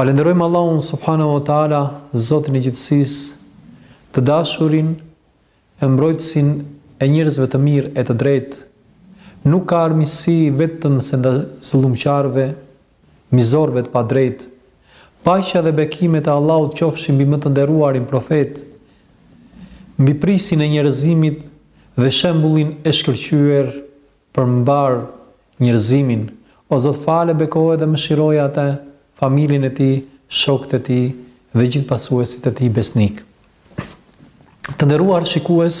Falënderojmë Allahun subhanahu wa taala, Zotin e gjithësisë, të dashurin e mbrojtësin e njerëzve të mirë e të drejtë. Nuk ka armiqësi vetëm se ndaj zullumqarëve Mizorëve të padrejtë. Paqja dhe bekimet e Allahut qofshin mbi më të nderuarin Profet, mbi prijësin e njerëzimit dhe shembullin e shkëlqyer për mbarë njerëzimin. O Zot fale bekoje dhe mëshiroje atë, familjen e tij, shokët e tij dhe gjithë pasuesit e tij besnikë. Të nderuar shikues,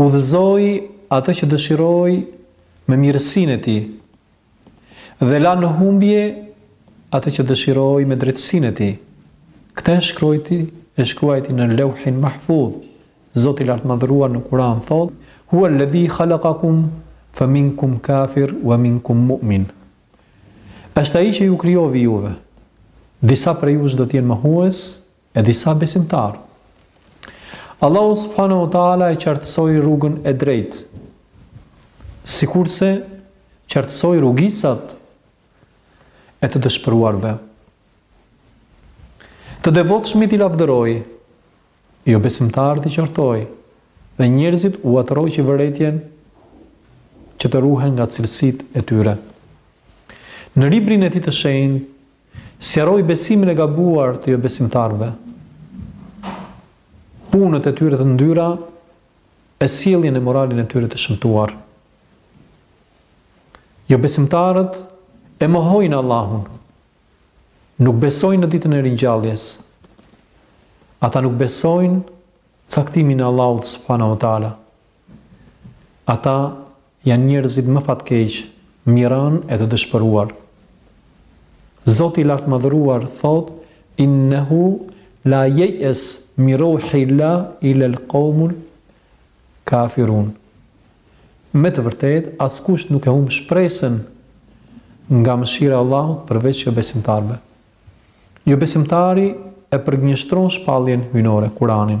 udhëzoi atë që dëshiroi me mirësinë e Tij dhe la në humbje atë që dëshiroi me drejtësinë e Tij. Këtë e shkrojti, e shkruajti në Leuhin Mahfudh. Zoti i Lartmadhëruar në Kur'an thotë: Huwa alladhi khalaqakum fa minkum kafir wa minkum mu'min. Është Ai që ju krijoi juve. Disa prej jush do të jenë mohues e disa besimtarë. Allahu subhanahu wa taala e qartësoi rrugën e drejtë. Sikurse qartësoi rrugicat e të dëshpëruarve. Të devotshmit i lavdëroi, jobesimtarët i qortoi dhe njerëzit ua tërhoqi vërejtjen që të ruhen nga cilësitë e tyre. Në librin e tij të shenjtë, Sqaroi besimin e gabuar të jobesimtarëve, punët e tyre të ndyra e sjelljen e moralin e tyre të shëmtuar. Jobesimtarët e mohojnë Allahun, nuk besojnë në ditën e ringjalljes. Ata nuk besojnë caktimin e Allahut subhanahu wa taala. Ata Janë njerëzit më fatkeq, mjeranë e të dëshpëruar. Zoti i Lartmadhëruar thotë, Innehu la yej'es mir rouhi llah ilal qoumul kafirun. Me të vërtetë, askush nuk e humb shpresën nga mëshira e Allahut përveç jobesimtarëve. Jobesimtari e përgënjeshtron shpalljen hyjnore, Kuranin.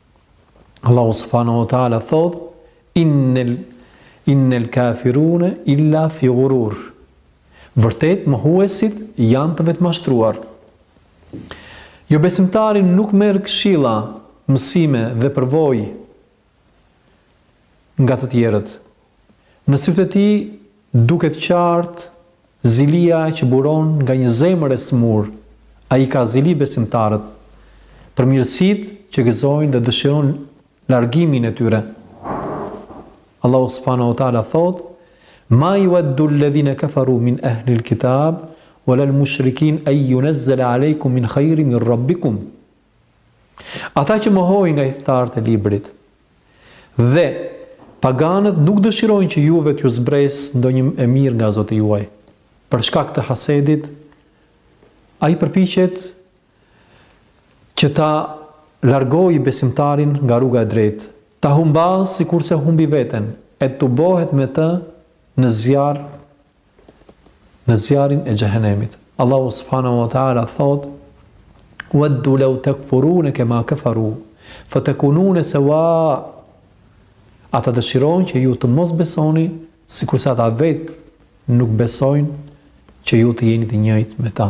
Allahu subhanahu wa taala thotë inil kafirune illa fi ghurur. Vërtet mohuesit janë të vetëmashtruar. Jobesimtari nuk merr këshilla, mësime dhe përvojë nga të tjerët. Në sytë e tij duket qartë zilia që buron nga një zemër e sëmurë. Ai ka zili besimtarët, për mirësitë që gëzojnë dhe dëshiron largimin e tyre. Allahu subhanahu wa taala thotë: "Ma yuwaddu alladhina kafaru min ahli al-kitab wala al-mushrikin an yunazzala alaykum min khayrin min rabbikum." Ata që mohojnë nga ithtarët e Librit dhe paganët nuk dëshirojnë që juve t'ju zbresë ndonjë e mirë nga Zoti juaj. Për shkak të hasedit, ai përpiqet që ta largojë besimtarin nga rruga e drejtë, ta humbasë sikurse humbi veten, e të bëhet me të në zjarr në zjarrin e Xhehenemit. Allahu subhanahu wa taala thotë: "Waddu law takfurun kama kafaru, fatakunun sawa" Ata dëshirojnë që ju të mos besoni, sikurse ata vetë nuk besojnë që ju të jeni të njëjtë me ta.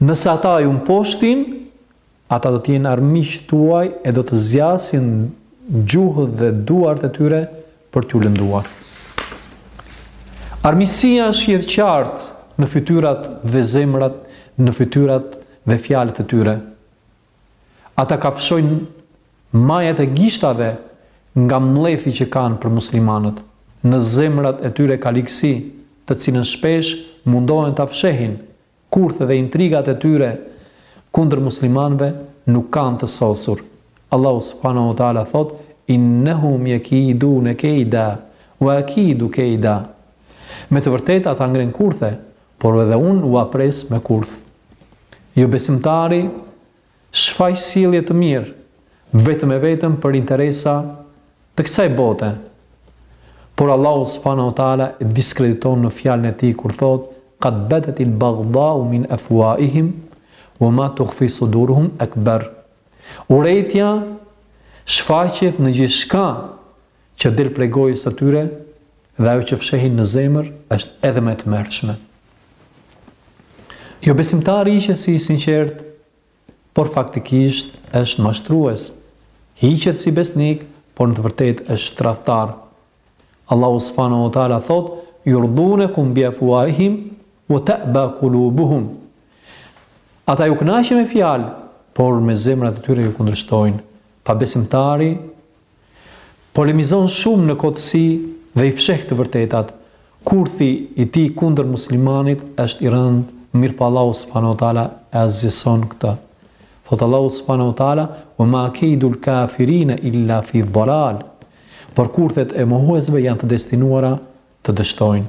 Nëse ata ju mposhtin, ata do të jenë armiqtë tuaj e do të zgjasin gjuhët dhe duart e tyre për t'ju lënduar. Armiqësia shihet qartë në fytyrat dhe zemrat, në fytyrat dhe fjalët e tyre. Ata kafshojnë majat e gishtave nga mllefi që kanë për muslimanët. Në zemrat e tyre ka ligësi, të cilën shpesh mundohen ta fshehin, kurthet dhe intrigat e tyre kundër muslimanëve nuk kanë të sosur. Allahu subhanahu wa ta'ala thotë, Innehum yekidune keida, wa akidu keida. Me të vërtetë ata ngrenë kurthe, Por edhe unë ua pres me kurthe. Jobesimtari shfaq sjellje të mirë vetëm e vetëm për interesa të kësaj bote. Por Allahu subhanahu wa taala e diskrediton në fjalën e tij kur thotë qad badat al baghdau min afwahihim wa ma tukhfi suduruhum akbar. Urrejtja shfaqet në gjithçka që del prej gojës së tyre dhe ajo që fshehin në zemër është edhe më e tmerrshme. Jobesimtari hiqet si i sinqertë, por faktikisht është mashtrues. Hiqet si besnik, por në të vërtetë është tradhtar. Allahu subhanahu wa taala thotë, yurdunakum bi afwahihim, wa ta'ba qulubuhum. Ata ju kënaqin me fjalë, por me zemrat e tyre ju kundërshtojnë. Pabesimtari, Polemizon shumë në kotësi dhe i fsheh të vërtetat. Kurthi i tij kundër muslimanit është i rëndë, mirëpo Allahu subhanahu wa ta'ala e asgjëson këtë. Thotë Allahu subhanahu wa ta'ala, "Wa ma keidul kafirina illa fi dhalal." Por kurthet e mohuesve janë të destinuara të dështojnë.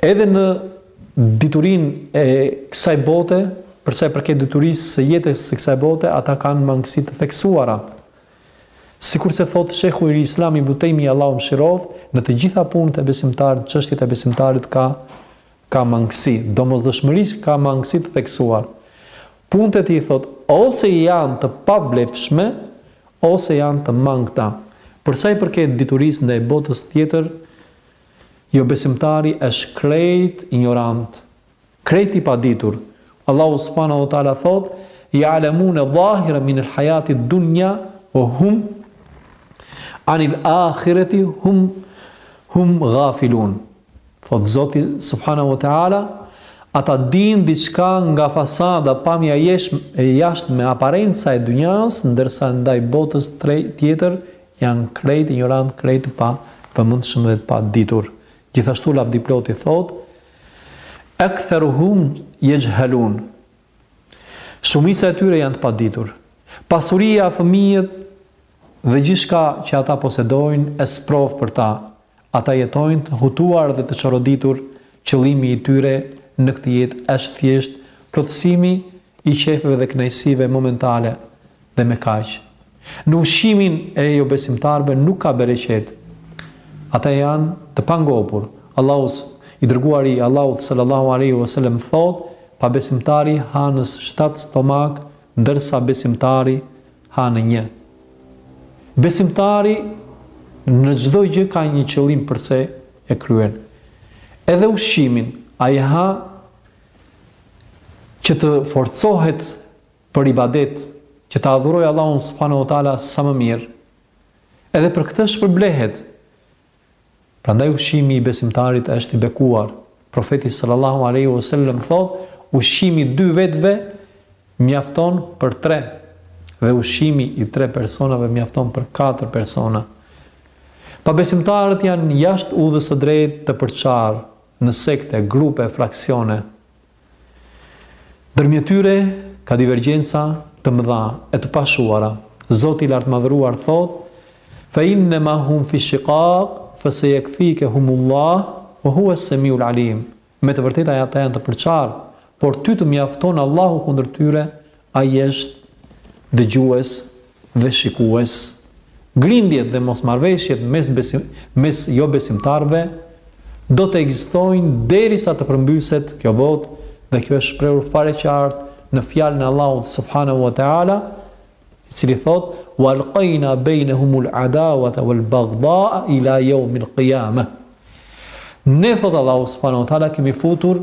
Edhe në diturinë e kësaj bote, për sa i përket diturisë së jetës së kësaj bote, ata kanë mangësi të theksuara. Sikurse thotë Shejhul Islam Ibn Tejmije Allahu e mëshiroftë, në të gjitha punët e besimtarit, çështjet e besimtarit ka ka mangësi, domosdoshmërisht ka mangësi të theksuar. Punët e tij, thotë, ose janë të pavlefshme, ose janë të mangëta. Për sa i përket diturisë ndaj botës tjetër, jobesimtari është krejt injorant, krejt i paditur. Allahu subhanahu wa ta'ala thotë, Ja'lemune dhahiren minel hajatit dunja, ve hum anil ahireti hum gafilun. Thotë Zoti subhanahu wa ta'ala, Ata dinë diçka nga fasada pamja e jashtme, aparenca e dynjasë, ndërsa ndaj botës tjetër janë krejt injorantë, krejt të pavëmendshëm dhe të paditur. Gjithashtu Lavdiploti thotë, Ektheruhum jexhhelun. Shumica e tyre janë të paditur. Pasuria, fëmijët dhe gjithçka që ata posedojnë është sprovë për ta, Ata jetojnë të hutuar dhe të çoroditur, qëllimi i tyre në këtë jetë është thjesht plotësimi i qejfeve dhe kënaqësive momentale dhe me kaq. Në ushqimin e jobesimtarëve nuk ka bereqet. Ata janë të pangopur. Allahu i Dërguari i Allahut sallallahu alejhi ve selem thotë, Pabesimtari ha në shtatë stomakë, ndërsa besimtari Ha në një. Besimtari në çdo gjë ka një qëllim përse e kryen. Edhe ushqimin ai ha që të forcohet për ibadet, që të adhurojë Allahun subhanahu wa taala sa më mirë. Edhe për këtë shpërblehet. Prandaj ushqimi i besimtarit është i bekuar. Profeti sallallahu alejhi ue sellem thotë, Ushqimi i dy vetave mjafton për tre dhe ushqimi i tre personave mjafton për katër persona. Pabesimtarët janë jashtë udhës së drejtë të përçarë në sekte, grupe, fraksione. Ndërmjet tyre ka divergjenca të mëdha e të pashuara. Zoti i Lartmadhëruar thotë, Fe innema hum fi shiqaq, fe se jekfikehumullah, wa huwa es-semiul alim. Me të vërtetë ata janë të përçarë, por ty të mjafton Allahu kundër tyre, Ai është dëgjues dhe shikues. Grindjet dhe mosmarrëveshjet mes mes jobesimtarëve do të ekzistojnë derisa të përmbyset kjo botë dhe kjo është shprehur fare qartë në fjalën e Allahut subhanahu wa ta'ala i cili thotë wa alqaina bainahumul adawata wal baghdha'a ila yawmil qiyamah Ne thotë Allahu subhanahu wa ta'ala kemi futur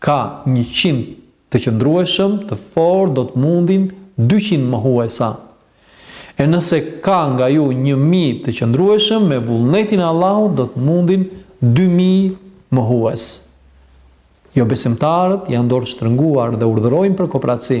Ka njëqind të qëndrueshëm të fortë do të mundin dyqind mohuesa. E nëse ka nga ju një mijë të qëndrueshëm me vullnetin e Allahut do të mundin dy mijë mohues. Jobesimtarët janë dorështrënguar dhe urdhërojnë për koprraci.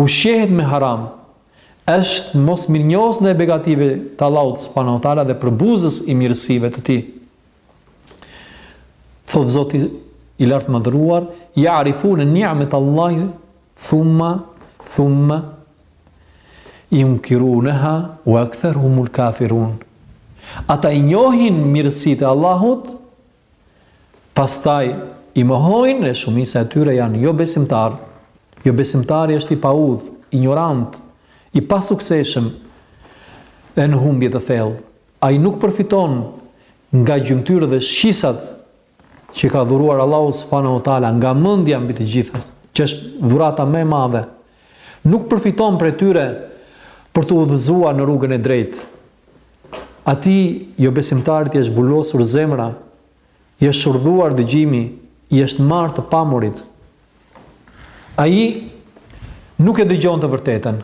ushqehet me haram, është mosmirënjohës ndaj begative të Allahut subhanehu ve teala dhe përbuzës i mirësive të Tij. Thotë Zoti i Lartmadhëruar, jarifune niamet Allahi, thumma, thumma, junkiruneha, ue ektheruhumul kafirun. Ata i njohin mirësitë e Allahut, Pastaj i mohojnë e shumica e tyre janë jobesimtarë. Jobesimtari është i paudhë, injorant, i pasuksesshëm dhe në humbje të thellë. Ai nuk përfiton nga gjymtyrët dhe shqisat që i ka dhuruar Allahu subhanahu wa taala, nga mendja mbi të gjitha, që është dhurata më e madhe Nuk përfiton prej tyre për t'u udhëzuar në rrugën e drejtë. Atij jobesimtarit i është vulosur zemra, i është shurdhuar dëgjimi, i është marrë të pamurit. Ai nuk e dëgjon të vërtetën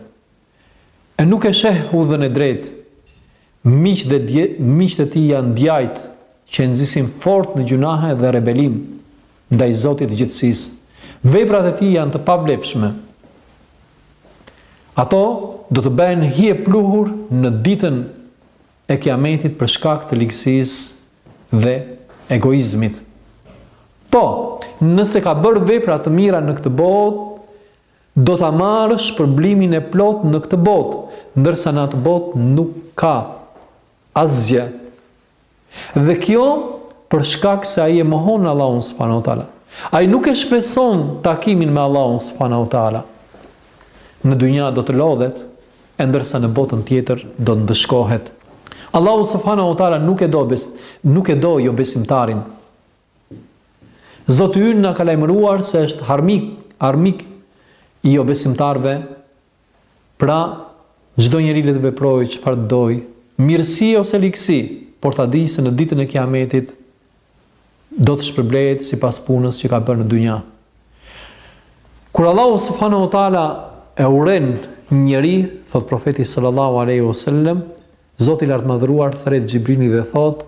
e nuk e sheh udhën e drejtë. Miqtë dhe, miqtë e tij janë djajtë që e nxisin fort në gjynahe dhe rebelim ndaj Zotit të gjithësisë. Veprat e tij janë të pavlefshme. Ato do të bëhen hi e pluhur në ditën e Kiametit për shkak të ligësisë dhe egoizmit. Po, nëse ka bërë vepra të mira në këtë botë, Do ta marrë shpërblimin e plotë në këtë botë, ndërsa në atë botë nuk ka asgjë. Dhe kjo për shkak se ai e mohon Allahun subhanahu wa taala. Ai nuk e shpreson takimin me Allahun subhanahu wa taala. Në dynja do të lodhet, e ndërsa në botën tjetër do të ndëshkohet. Allahu subhanahu wa taala nuk e do bes, nuk e do jobesimtarin. Zoti ynë na ka lajmëruar se është harmik, armik i jobesimtarëve, pra çdo njeri le të veprojë çfarë të dojë, mirësi ose ligësi, por ta dijë se në ditën e Kiametit do të shpërblehet sipas punës që ka bërë në dynja. Kur Allahu subhanahu wa taala e urren një njeri, thot profeti sallallahu alaihi wasallam, Zoti i Lartmadhëruar thret Xhibrilin dhe thotë,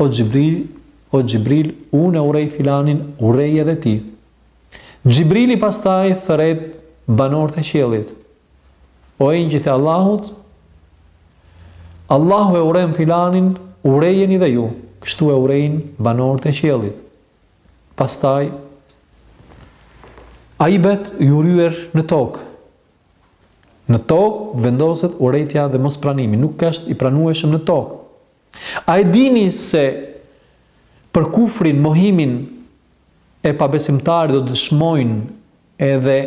O Xhibril, o Xhibril, unë e urrej filanin, urreje edhe ti. Xhibrili pastaj thret banorët e qiellit, O engjëjt e Allahut, Allahu e urren filanin, urrejeni dhe ju. Kështu e urrejnë banorët e qiellit. Pastaj, ai bëhet i urryer në tokë, Në tokë vendoset urrejtja dhe mospranimi, nuk është i pranueshëm në tokë. A e dini se për kufrin, mohimin e pabesimtarit do të dëshmojnë edhe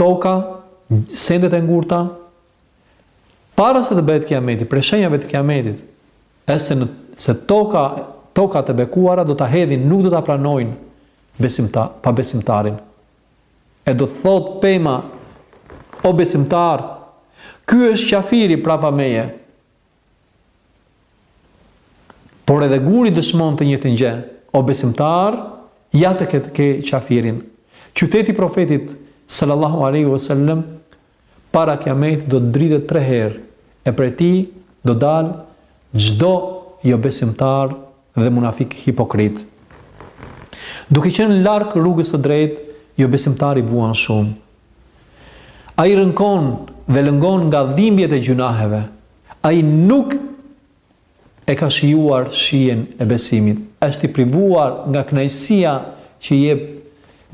toka, sendet e ngurta? Para se të bëhet Kiameti, prej shenjave të Kiametit është se në, se toka, tokat e bekuara do ta hedhin, nuk do ta pranojnë besimta, pabesimtarin. E do të thotë pema, O besimtar, ky është qafiri prapa meje. Por edhe guri dëshmon të njëjtën gjë, O besimtar, ja te këtu ke qafirin. Qyteti i profetit, sallallahu aleyhi vësallem, Para Kiametit do të dridhet tre herë, e prej tij do dalë çdo jobesimtar dhe munafik hipokrit. Duke qenë larg rrugës së drejtë, jobesimtari vuan shumë. Ai rënkon dhe lëngon nga dhimbjet e gjynaheve. Ai nuk E ka shijuar shijen e besimit. Është i privuar nga kënaqësia që jep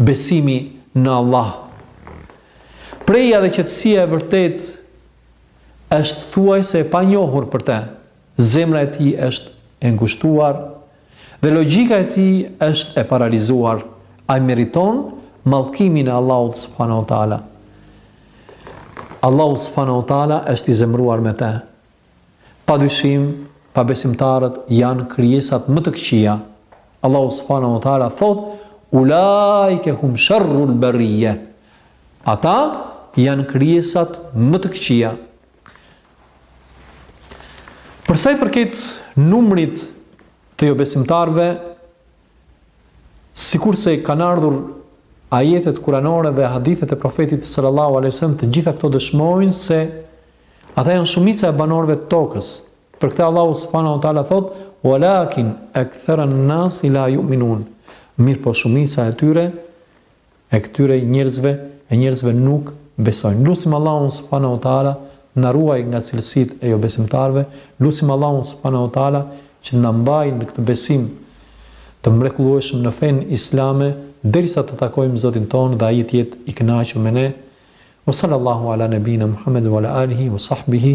besimi në Allah. Prehja dhe qetësia e vërtetë është thuajse e panjohur për të. Zemra e tij është e ngushtuar dhe logjika e tij është e paralizuar. Ai meriton mallkimin e Allahut subhanehu teala. Allahu subhanehu teala është i zemëruar me të. Padyshim, pabesimtarët janë krijesat më të këqija. Allahu subhanahu wa taala thotë: "Ulaike hum sharrul bariyya." Ata janë krijesat më të këqija. Për sa i përket numrit të jobesimtarëve, Sikurse kanë ardhur ajetet kuranore dhe hadithet e Profetit sallallahu alejhi ve sellem të gjitha këto dëshmojnë se ata janë shumica e banorëve të tokës. Për këtë Allahu subhanahu wa taala thotë: "Walakin akthara an-nasi la yu'minun." Mirëpo shumica e tyre e këtyre njerëzve e njerëzve nuk besojnë lusim Allahun subhane u teala na ruaj nga cilësitë e jobesimtarëve lusim Allahun subhane u teala që na mbajë në këtë besim të mrekullueshëm në fenë islame derisa të takojmë Zotin tonë dhe ai të jetë i kënaqur me ne wa sallallahu ala nebina Muhammedin wa ala alihi wa sahbihi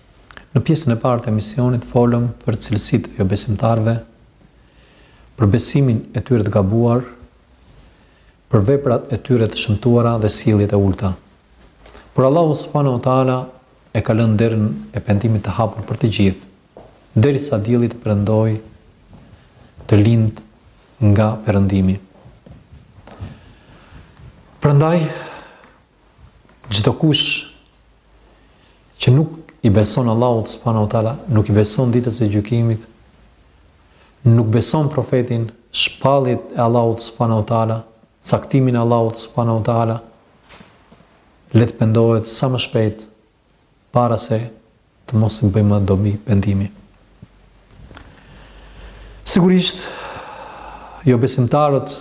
Në pjesën e parë të emisionit folëm për cilësitë e jobesimtarëve, për besimin e tyre të gabuar, për veprat e tyre të shëmtuara dhe sjelljet e ulëta. Por Allahu subhanahu wa taala e ka lënë derën e pendimit të hapur për të gjithë, derisa dielli të perëndojë të lindë nga perëndimi. Prandaj Çdokush që nuk i beson Allahut subhanahu wa taala, nuk i beson ditës së gjykimit, nuk beson profetin, shpalljet e Allahut subhanahu wa taala, caktimin e Allahut subhanahu wa taala, le të pendohet sa më shpejt para se të mos i bëjë më dobi pendimi. Sigurisht, jobesimtarët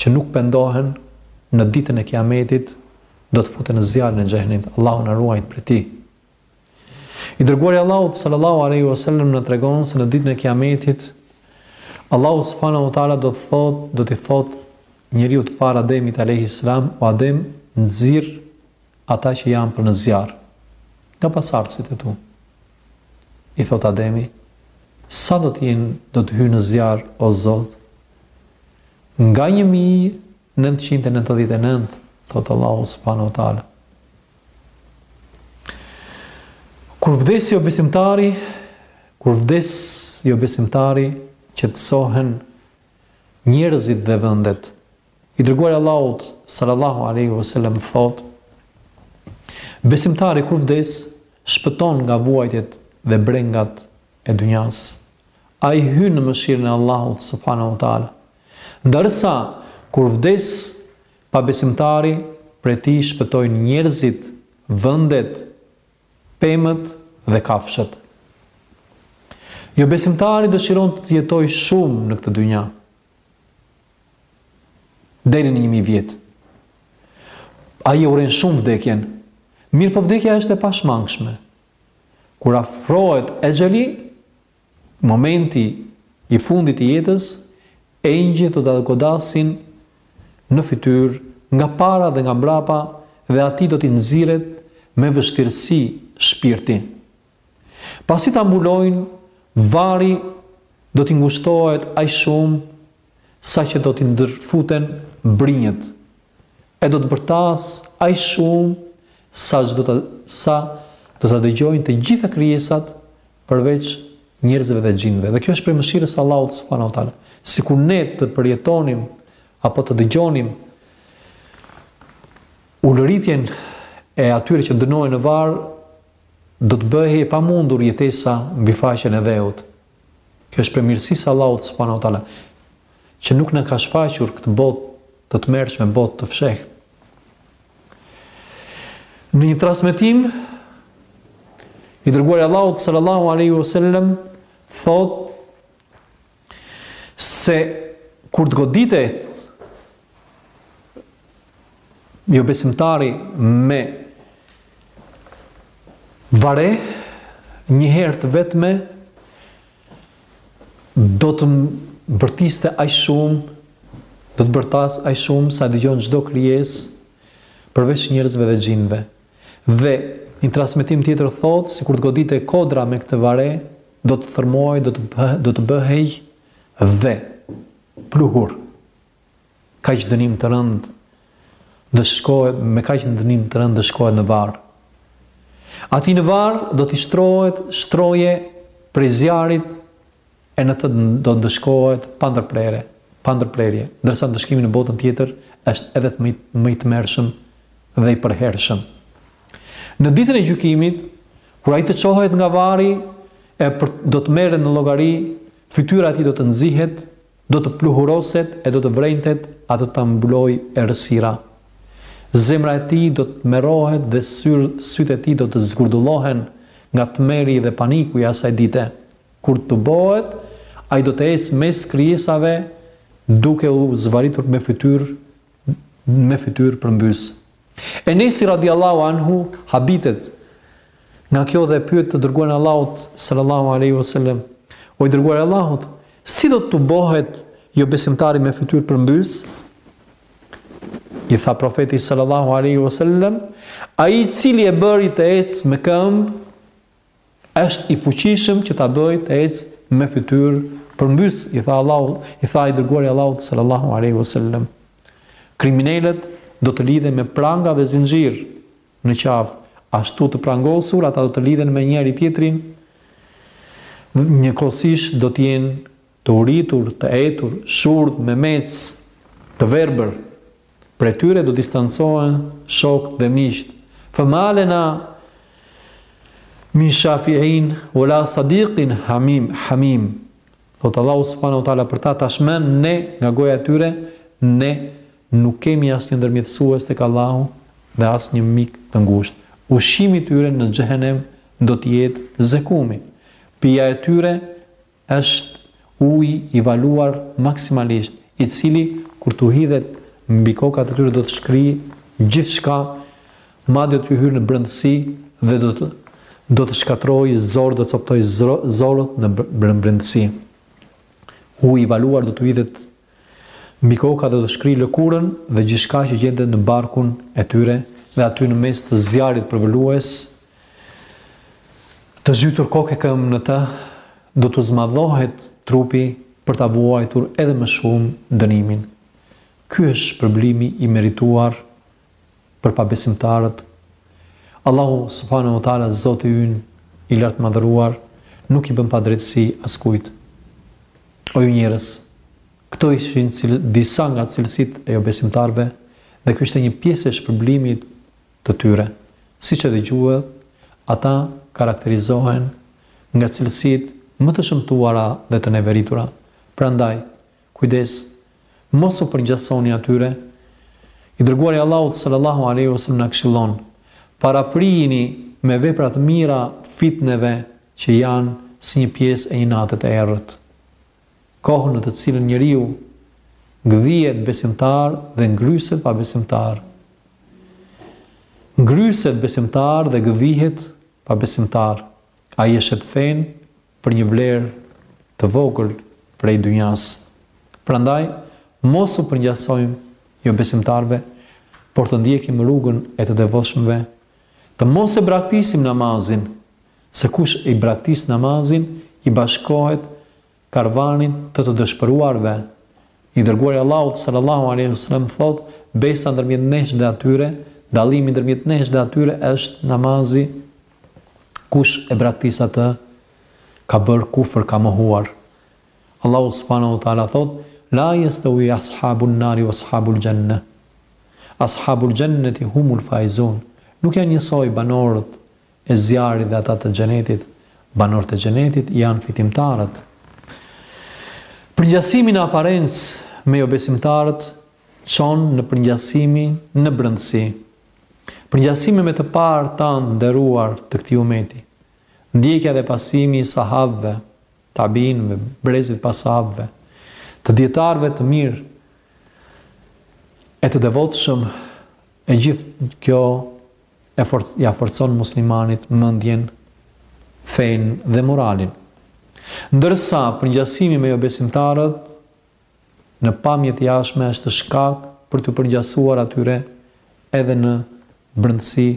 që nuk pendohen në ditën e Kiametit do të futen në zjarrin e Xhehenimit. Allahu na ruajt prej tij. I dërguari i Allahut sallallahu alaihi wasallam na tregon se në ditën e Kiametit Allahu subhanahu wa taala do të thotë, do t'i thotë njeriut të parë Ademit alayhi salam, o Adem, nxirr Ata që janë për në zjarr, nga pasardhësit e tu. I thotë Ademi, Sa do të jenë, do të hyjnë në zjarr, o Zot? Nga një mijë, nëntëqind e nëntëdhjetë e nëntë, thotë Allahu subhanahu wa taala. Kur vdes jobesimtari, kur vdes jobesimtari, qetësohen njerëzit dhe vendet. I dërguari i Allahut sallallahu alaihi wasallam thotë: Besimtari kur vdes, shpëton nga vuajtjet dhe brengat e dynjasë. Ai hyn në mëshirën e Allahut subhanahu wa taala. Ndërsa, kur vdes pabesimtari, prej tij shpëtojnë njerëzit, vendet, pemët dhe kafshët. Jobesimtari dëshiron të të jetojë shumë në këtë dynja. Deri në një mijë vjet. Ai e urren shumë vdekjen. Mirëpo vdekja është e pashmangshme. Kur afrohet exheli, momenti i fundit i jetës, engjëjt do ta godasin në fytyrë nga para dhe nga mbrapa dhe atij do t'i nxirret me vështirësi shpirti. Pasi ta mbulojnë, varri do t'i ngushtohet aq shumë sa që do t'i ndërfuten brinjët e do të bërtasë aq shumë sa që do ta sa do ta dëgjojnë të gjitha krijesat përveç njerëzve dhe xhindve. Dhe kjo është prej mëshirës së Allahut subhanahu wa taala. Sikur ne të përjetonim apo të dëgjonim ulëritjen e atyre që dënohen në varr, Do të bëhej e pamundur jetesa mbi faqen e dheut. Kjo është prej mirësisë së Allahut subhanehu teala, që nuk na ka shfaqur këtë botë të tmerrshme, botë të fshehtë. Në një transmetim i dërguari i Allahut sallallahu alaihi wasallam thotë Se kur të goditet jobesimtari me vare një herë të vetme do të bërtiste aq shumë do të bërtasë aq shumë sa e dëgjon çdo krijesë përveç njerëzve dhe xhinve. Dhe një transmetim tjetër thotë sikur të goditej kodra me këtë vare, Do të thërmohej, do të bëhej, do të bëhej dhe pluhur. Kaq dënim të rëndë ndëshkohet me kaq dënim të rëndë ndëshkohet në varr. Atij në varr do t'i shtrohet shtroje prej zjarrit e në të do të ndëshkohet pa ndërprerje, pa ndërprerje, ndërsa ndëshkimi në botën tjetër është edhe më i tmerrshëm dhe i përhershëm. Në ditën e gjykimit, kur ai të çohet nga varri e për do të merret në llogari, fytyra e tij do të nxihet, do të pluhuroset e do të vrenjtet, atë do ta mbulojë errësira. Zemra e tij do të tmerrohet dhe syr, sytë e tij do të zgurdullohen nga tmerri dhe paniku i asaj dite. Kur tubohet, ai do të ecë mes krijesave duke u zvaritur me fytyrë me fytyrë përmbys. Enesi radiallahu anhu habitet nga kjo dhe e pyet të dërguarin e Allahut sallallahu alaihi wasallam, o i dërguar i Allahut, si do të tubohet jobesimtari me fytyrë përmbys? I tha profeti sallallahu alaihi wasallam, ai i cili e bëri të ecë me këmbë Është i fuqishëm që ta bëjë të ecë me fytyrë përmbys, i tha Allahu, i tha i Dërguari i Allahut sallallahu alaihi wasallam. Kriminelët do të lidhen me pranga dhe zinxhirë në qafë, ashtu të prangosur ata do të lidhen me njëri-tjetrin, njëkohësisht do të jenë të uritur, të etur, shurdhë, memecë, të verbër. Prej tyre do distancohen shokë dhe miqtë. Fema lena min shafi'in wala sadiqin hamim, hamim. Thotë Allahu subhanahu wa taala për ta tashmë ne nga goja e tyre ne nuk kemi asnjë ndërmjetësues tek Allahu dhe asnjë mik të ngushtë. Ushqimi i tyre në xhehenem do të jetë zekumi. Pija e tyre Është ujë i valuar maksimalisht, i cili kur t'u hidhet mbi kokat e tyre do të shkrijë gjithçka, madje do t'u hyjë në brendësi dhe do të do të shkatërrojë zorrët, do të copëtojë zorrët në brendësi. Uji i valuar do t'u hidhet Mbi koka do të shkrijë lëkurën dhe gjithçka që gjendet në barkun e tyre dhe aty në mes të zjarrit përvëlues të zhytur kokë e këmbë në të, do t'u zmadhohet trupi për ta vuajtur edhe më shumë dënimin. Ky është shpërblimi i merituar për pabesimtarët, Allahu subhanahu wa taala Zoti ynë i lartmadhëruar nuk i bën padrejtësi askujt. O ju njerëz, këto ishin cilë, disa nga cilësitë e jobesimtarëve dhe kjo ishte një pjesë e shpërblimit të tyre. Siç e dëgjuat, ata karakterizohen nga cilësitë më të shëmtuara dhe të neveritura. Prandaj, Kujdes, mos u përngjasoni atyre. I Dërguari i Allahut sallallahu alejhi ve sellem na këshillon, Paraprijini me vepra të mira fitneve që janë si një pjesë e një nate të errët. Kohë në të cilën njeriu gdhihet besimtar dhe ngryset pabesimtar. Ngryset besimtar dhe gdhihet pabesimtar. Ai e shet fenë për një vlerë të vogël prej dynjasë. Prandaj, mos u përngjasojmë jobesimtarëve, por të ndjekim rrugën e të devotshmëve, të mos e braktisim namazin, se kush e braktis namazin, i bashkohet karvanit të të dëshpëruarve. I dërguari i Allahut, sallallahu alejhi ve sellem, thotë, Besa ndërmjet nesh dhe atyre, dallimi ndërmjet nesh dhe atyre është namazi Kush e braktis atë ka bërë kufër ka mohuar. Allahu subhanehu ue teala thotë, La jestewi as'habun nari we as'habul xhenneh, As'habul xhenneti humul faizun, Nuk janë njësoj banorët e zjarrit dhe ata të xhenetit, Banorët e xhenetit janë fitimtarët. Përngjasimi në aparencë me jobesimtarët çon në përngjasim në brendësi. Përngjasimi me të parët tanë të nderuar të këtij umeti, ndjekja dhe pasimi i sahabëve, tabiinëve, brezit pas sahabëve, të dijetarëve të mirë e të devotshëm, e gjithë kjo e forc, ia forcon muslimanit mendjen, fenë dhe moralin. Ndërsa, përngjasimi me jo besimtarët, në pamje të jashtme është shkak për t'u përngjasuar atyre edhe në brendësi,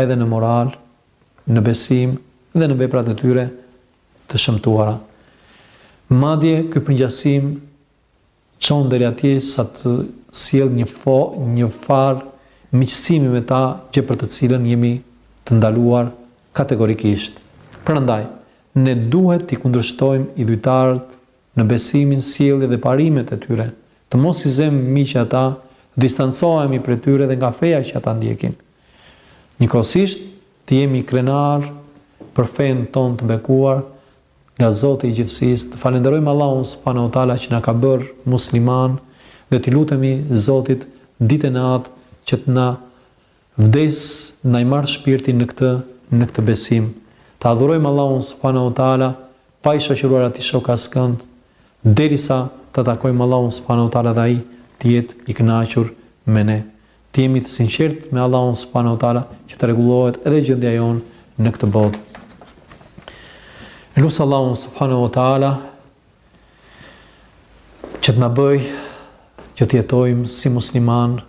edhe në moral, në besim dhe në veprat e tyre të shëmtuara. Madje ky përngjasim çon deri atje sa të sjell një fo, një farë miqësimi me ta, gjë për të cilën jemi të ndaluar kategorikisht. Prandaj, ne duhet t'i kundërshtojmë idhujtarët në besimin, sjelljet dhe parimet e tyre, të mos i zemë miq ata, të distancohemi prej tyre dhe nga feja që ata ndjekin. Njëkohësisht, të jemi krenarë për fenë tonë të bekuar nga Zoti i Gjithësisë, ta falënderojmë Allahun subhanehu teala që na ka bërë muslimanë dhe t'i lutemi Zotit ditë e natë që të na Vdesë, na e marrë shpirtin në këtë në këtë besim ta adhurojmë Allahun subhanahu wa taala pa i shoqëruar atij shok askënd derisa ta takojmë Allahun subhanahu wa taala dhe ai të jetë i kënaqur me ne të jemi të sinqertë me Allahun subhanahu wa taala që të rregullohet edhe gjendja jonë në këtë botë e lus Allahun subhanahu wa taala që të na bëjë që të jetojmë si muslimanë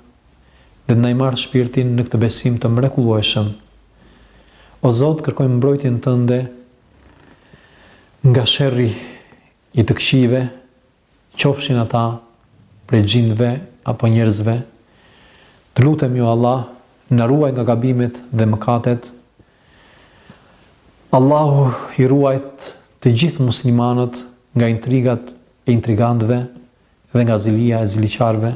dhe të na e marrë shpirtin në këtë besim të mrekullueshëm. O Zot, kërkojmë mbrojtjen tënde nga sherri i të këqijve, qofshin ata prej xhindve apo njerëzve. Të lutem o Allah, na ruaj nga gabimet dhe mëkatet, Allahu i ruajtë të gjithë muslimanët nga intrigat e intrigantëve dhe nga zilia e ziliqarëve.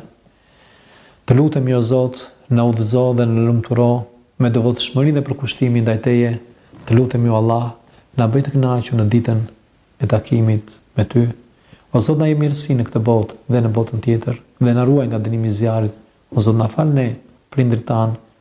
Të lutem o Zot, na udhëzo dhe na lumturo me devotshmëri dhe përkushtim ndaj teje. Të lutem o Allah, na bëj të kënaqur në ditën e takimit me ty. O Zot, na jep mirësi në këtë botë dhe në botën tjetër dhe na ruaj nga dënimi i zjarrit. O Zot, na fal ne, prindërit tanë,